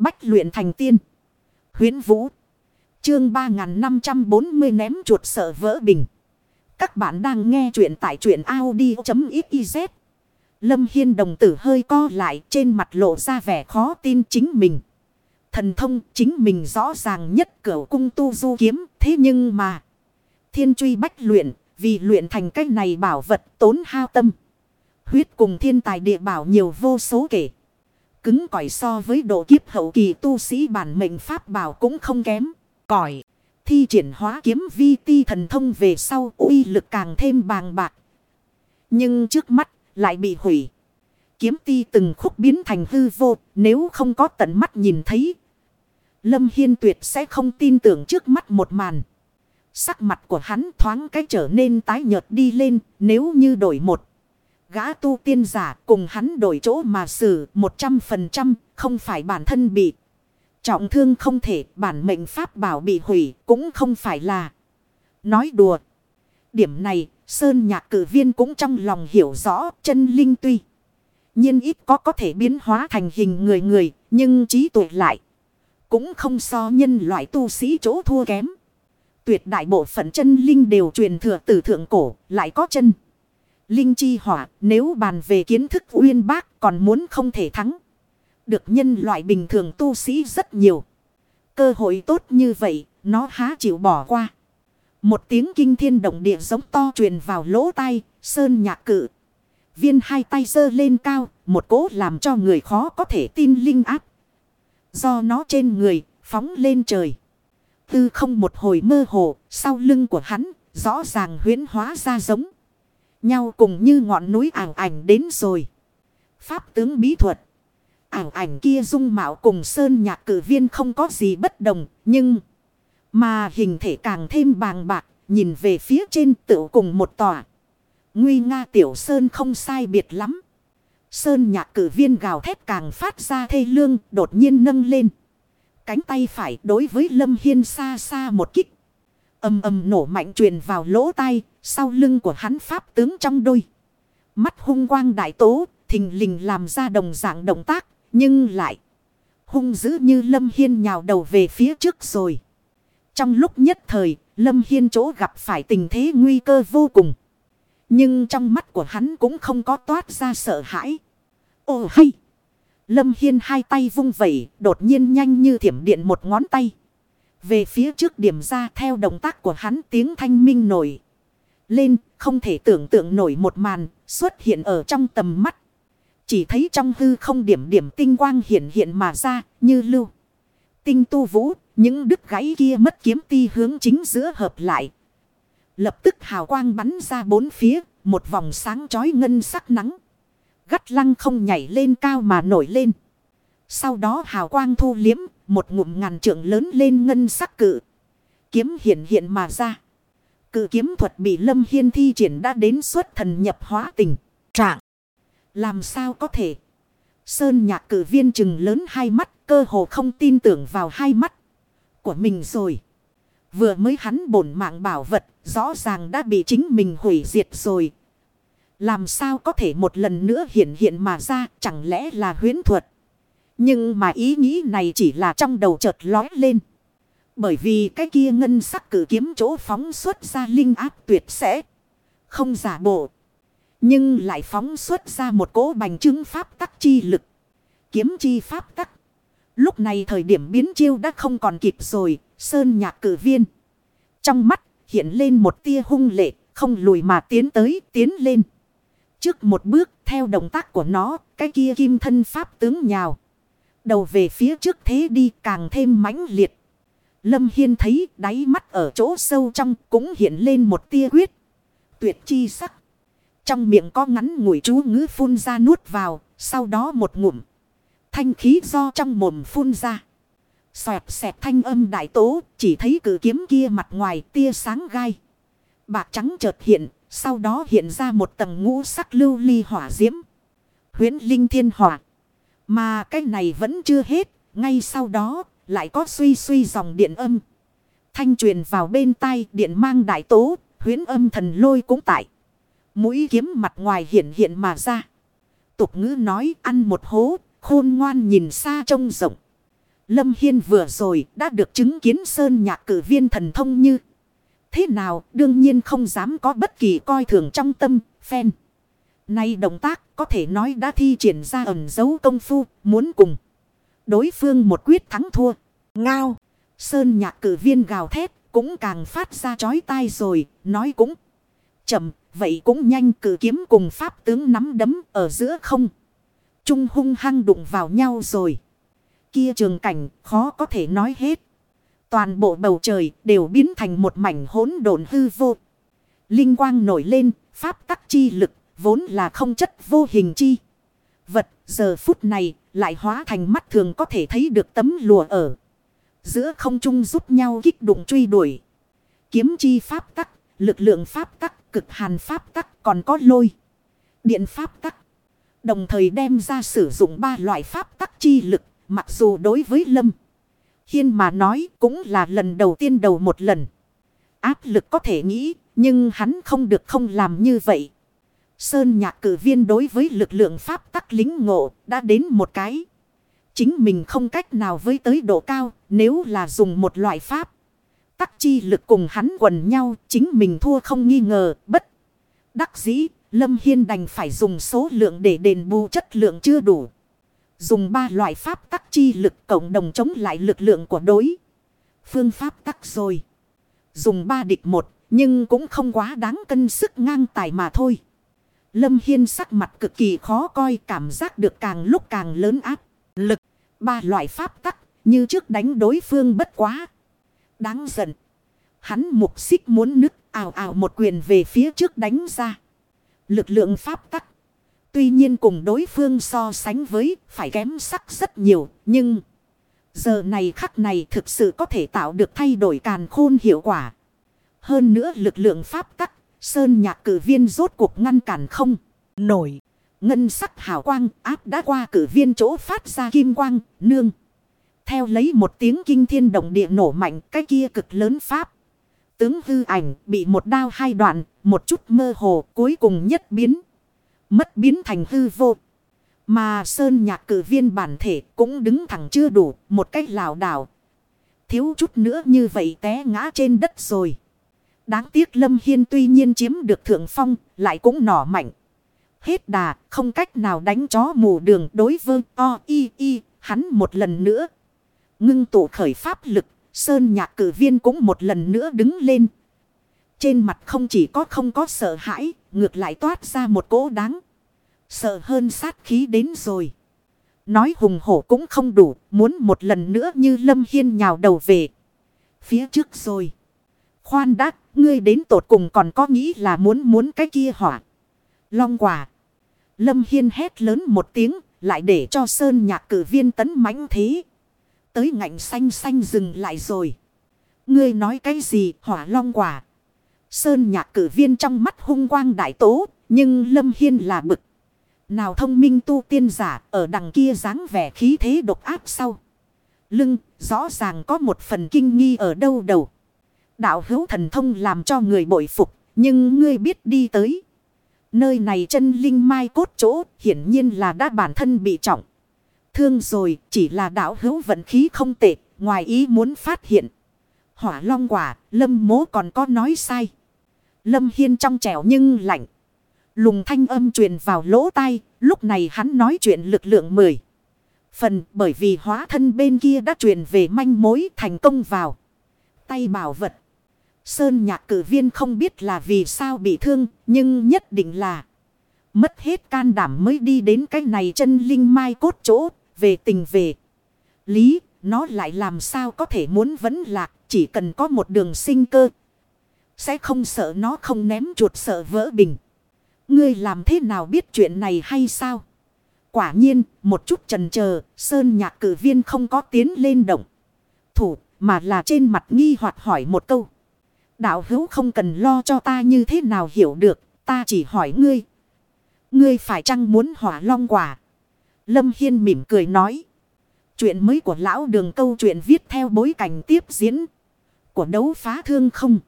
Bách luyện thành tiên. Huyến Vũ. Chương 3540 ném chuột sợ vỡ bình. Các bạn đang nghe truyện tại truyện Audi.xyz. Lâm Hiên đồng tử hơi co lại, trên mặt lộ ra vẻ khó tin chính mình. Thần thông chính mình rõ ràng nhất cửu cung tu du kiếm, thế nhưng mà. Thiên truy bách luyện, vì luyện thành cách này bảo vật tốn hao tâm. Huyết cùng thiên tài địa bảo nhiều vô số kể. Cứng cỏi so với độ kiếp hậu kỳ tu sĩ bản mệnh pháp bảo cũng không kém. Cỏi. Thi triển hóa kiếm vi ti thần thông về sau uy lực càng thêm bàng bạc. Nhưng trước mắt lại bị hủy. Kiếm ti từng khúc biến thành hư vô, nếu không có tận mắt nhìn thấy. Lâm Hiên tuyệt sẽ không tin tưởng trước mắt một màn. Sắc mặt của hắn thoáng cái trở nên tái nhợt đi lên, nếu như đổi một. Gã tu tiên giả cùng hắn đổi chỗ mà xử 100% không phải bản thân bị. Trọng thương không thể, bản mệnh pháp bảo bị hủy cũng không phải là. Nói đùa. Điểm này, Sơn nhạc cử viên cũng trong lòng hiểu rõ, chân linh tuy. nhiên ít có có thể biến hóa thành hình người người, nhưng trí tuệ lại. Cũng không so nhân loại tu sĩ chỗ thua kém. Tuyệt đại bộ phận chân linh đều truyền thừa từ thượng cổ, lại có chân. Linh chi hỏa, nếu bàn về kiến thức uyên bác còn muốn không thể thắng. Được nhân loại bình thường tu sĩ rất nhiều. Cơ hội tốt như vậy, nó há chịu bỏ qua. Một tiếng kinh thiên động địa giống to truyền vào lỗ tai, sơn nhạc cự. Viên hai tay giơ lên cao, một cố làm cho người khó có thể tin linh áp. Do nó trên người, phóng lên trời. Tư không một hồi mơ hồ, sau lưng của hắn, rõ ràng huyến hóa ra giống nhau cùng như ngọn núi ảo ảnh đến rồi. Pháp tướng bí thuật. Ảo ảnh kia dung mạo cùng sơn nhạc cử viên không có gì bất đồng. Nhưng mà hình thể càng thêm bàng bạc. Nhìn về phía trên tựu cùng một tòa. Nguy nga tiểu sơn không sai biệt lắm. Sơn nhạc cử viên gào thét càng phát ra thê lương, đột nhiên nâng lên. Cánh tay phải đối với Lâm Hiên xa xa một kích. Âm âm nổ mạnh truyền vào lỗ tai, sau lưng của hắn pháp tướng trong đôi. Mắt hung quang đại tố, thình lình làm ra đồng dạng động tác, nhưng lại hung dữ như Lâm Hiên nhào đầu về phía trước rồi. Trong lúc nhất thời, Lâm Hiên chỗ gặp phải tình thế nguy cơ vô cùng. Nhưng trong mắt của hắn cũng không có toát ra sợ hãi. Ồ hay! Lâm Hiên hai tay vung vẩy, đột nhiên nhanh như thiểm điện một ngón tay. Về phía trước điểm ra theo động tác của hắn tiếng thanh minh nổi. Lên không thể tưởng tượng nổi một màn xuất hiện ở trong tầm mắt. Chỉ thấy trong hư không điểm điểm tinh quang hiện hiện mà ra như lưu. Tinh tu vũ, những đứt gãy kia mất kiếm ti hướng chính giữa hợp lại. Lập tức hào quang bắn ra bốn phía, một vòng sáng chói ngân sắc nắng. Gắt lăng không nhảy lên cao mà nổi lên. Sau đó hào quang thu liếm, một ngụm ngàn trượng lớn lên ngân sắc cự. Kiếm hiện hiện mà ra. Cự kiếm thuật bị Lâm Hiên thi triển đã đến suốt thần nhập hóa tình. Trạng. Làm sao có thể. Sơn nhạc cử viên chừng lớn hai mắt, cơ hồ không tin tưởng vào hai mắt của mình rồi. Vừa mới hắn bổn mạng bảo vật, rõ ràng đã bị chính mình hủy diệt rồi. Làm sao có thể một lần nữa hiện hiện mà ra, chẳng lẽ là huyến thuật. Nhưng mà ý nghĩ này chỉ là trong đầu chợt lói lên. Bởi vì cái kia ngân sắc cử kiếm chỗ phóng xuất ra linh áp tuyệt sẽ không giả bộ. Nhưng lại phóng xuất ra một cỗ bành chứng pháp tắc chi lực. Kiếm chi pháp tắc. Lúc này thời điểm biến chiêu đã không còn kịp rồi. Sơn nhạc cử viên. Trong mắt hiện lên một tia hung lệ. Không lùi mà tiến tới, tiến lên. Trước một bước, theo động tác của nó. Cái kia kim thân pháp tướng nhào. Đầu về phía trước thế đi càng thêm mãnh liệt. Lâm Hiên thấy đáy mắt ở chỗ sâu trong cũng hiện lên một tia huyết. Tuyệt chi sắc. Trong miệng có ngắn ngủi chú ngữ phun ra nuốt vào. Sau đó một ngụm. Thanh khí do trong mồm phun ra. Xoẹt xẹt thanh âm đại tố. Chỉ thấy cử kiếm kia mặt ngoài tia sáng gai. Bạc trắng chợt hiện. Sau đó hiện ra một tầng ngũ sắc lưu ly hỏa diễm. Huyến linh thiên hỏa. Mà cái này vẫn chưa hết. Ngay sau đó lại có suy suy dòng điện âm. Thanh truyền vào bên tai điện mang đại tố. Huyến âm thần lôi cũng tại. Mũi kiếm mặt ngoài hiện hiện mà ra. Tục ngữ nói ăn một hố. Khôn ngoan nhìn xa trông rộng. Lâm Hiên vừa rồi đã được chứng kiến sơn nhạc cử viên thần thông như. Thế nào đương nhiên không dám có bất kỳ coi thường trong tâm, phen. Nay động tác có thể nói đã thi triển ra ẩn dấu công phu, muốn cùng. Đối phương một quyết thắng thua. Ngao, sơn nhạc cử viên gào thét, cũng càng phát ra chói tai rồi, nói cũng chậm, vậy cũng nhanh cử kiếm cùng pháp tướng nắm đấm ở giữa không. Trung hung hăng đụng vào nhau rồi. Kia trường cảnh khó có thể nói hết. Toàn bộ bầu trời đều biến thành một mảnh hỗn độn hư vô. Linh quang nổi lên, pháp tắc chi lực, vốn là không chất vô hình chi. Vật, giờ phút này, lại hóa thành mắt thường có thể thấy được tấm lùa ở. Giữa không trung giúp nhau kích đụng truy đuổi. Kiếm chi pháp tắc, lực lượng pháp tắc, cực hàn pháp tắc, còn có lôi. Điện pháp tắc. Đồng thời đem ra sử dụng ba loại pháp tắc chi lực, mặc dù đối với Lâm. Hiên mà nói cũng là lần đầu tiên đầu một lần. Áp lực có thể nghĩ, nhưng hắn không được không làm như vậy. Sơn nhạc cử viên đối với lực lượng pháp tắc lính ngộ đã đến một cái. Chính mình không cách nào với tới độ cao, nếu là dùng một loại pháp. Tắc chi lực cùng hắn quần nhau, chính mình thua không nghi ngờ, bất. Đắc dĩ, Lâm Hiên đành phải dùng số lượng để đền bù chất lượng chưa đủ. Dùng ba loại pháp tắc chi lực cộng đồng chống lại lực lượng của đối. Phương pháp tắc rồi. Dùng ba địch một, nhưng cũng không quá đáng cân sức ngang tài mà thôi. Lâm Hiên sắc mặt cực kỳ khó coi, cảm giác được càng lúc càng lớn áp. Lực. Ba loại pháp tắc, như trước đánh đối phương bất quá. Đáng giận. Hắn mục xích muốn nứt ảo ảo một quyền về phía trước đánh ra. Lực lượng pháp tắc. Tuy nhiên cùng đối phương so sánh với, phải kém sắc rất nhiều. Nhưng giờ này khắc này thực sự có thể tạo được thay đổi càn khôn hiệu quả. Hơn nữa lực lượng pháp tắc. Sơn nhạc cử viên rốt cuộc ngăn cản không. Nổi. Ngân sắc hào quang áp đã qua cử viên chỗ phát ra kim quang. Nương. Theo lấy một tiếng kinh thiên động địa nổ mạnh cái kia cực lớn pháp. Tướng hư ảnh bị một đao hai đoạn, một chút mơ hồ cuối cùng nhất biến. Mất biến thành hư vô. Mà sơn nhạc cử viên bản thể cũng đứng thẳng chưa đủ, một cách lảo đảo. Thiếu chút nữa như vậy té ngã trên đất rồi. Đáng tiếc Lâm Hiên tuy nhiên chiếm được thượng phong, lại cũng nỏ mạnh. Hết đà, không cách nào đánh chó mù đường đối với o y y, hắn một lần nữa. Ngưng tụ khởi pháp lực, sơn nhạc cử viên cũng một lần nữa đứng lên. Trên mặt không chỉ có không có sợ hãi, ngược lại toát ra một cỗ đáng. Sợ hơn sát khí đến rồi. Nói hùng hổ cũng không đủ, muốn một lần nữa như Lâm Hiên nhào đầu về. Phía trước rồi. Khoan đã, ngươi đến tột cùng còn có nghĩ là muốn muốn cái kia hỏa. Long quả. Lâm Hiên hét lớn một tiếng, lại để cho Sơn nhạc cử viên tấn mãnh thế. Tới ngạnh xanh xanh dừng lại rồi. Ngươi nói cái gì hỏa long quả. Sơn nhạc cử viên trong mắt hung quang đại tố, nhưng Lâm Hiên là bực. Nào thông minh tu tiên giả ở đằng kia dáng vẻ khí thế độc áp sau. Lưng rõ ràng có một phần kinh nghi ở đâu đầu. Đạo hữu thần thông làm cho người bội phục, nhưng ngươi biết đi tới. Nơi này chân linh mai cốt chỗ hiển nhiên là đã bản thân bị trọng. Thương rồi chỉ là đạo hữu vận khí không tệ, ngoài ý muốn phát hiện. Hỏa long quả, lâm mố còn có nói sai. Lâm hiên trong trẻo nhưng lạnh. Lùng thanh âm truyền vào lỗ tai, lúc này hắn nói chuyện lực lượng mười. Phần bởi vì hóa thân bên kia đã truyền về manh mối thành công vào. Tay bảo vật. Sơn nhạc cử viên không biết là vì sao bị thương, nhưng nhất định là mất hết can đảm mới đi đến cái này chân linh mai cốt chỗ, về tình về. Lý, nó lại làm sao có thể muốn vấn lạc, chỉ cần có một đường sinh cơ. Sẽ không sợ nó không ném chuột sợ vỡ bình. Ngươi làm thế nào biết chuyện này hay sao? Quả nhiên, một chút trần chờ Sơn nhạc cử viên không có tiến lên động. Thủ, mà là trên mặt nghi hoặc hỏi một câu. Đạo hữu không cần lo cho ta như thế nào hiểu được, ta chỉ hỏi ngươi. Ngươi phải chăng muốn hỏa long quả? Lâm Hiên mỉm cười nói. Chuyện mới của lão đường câu chuyện viết theo bối cảnh tiếp diễn. Của đấu phá thương không.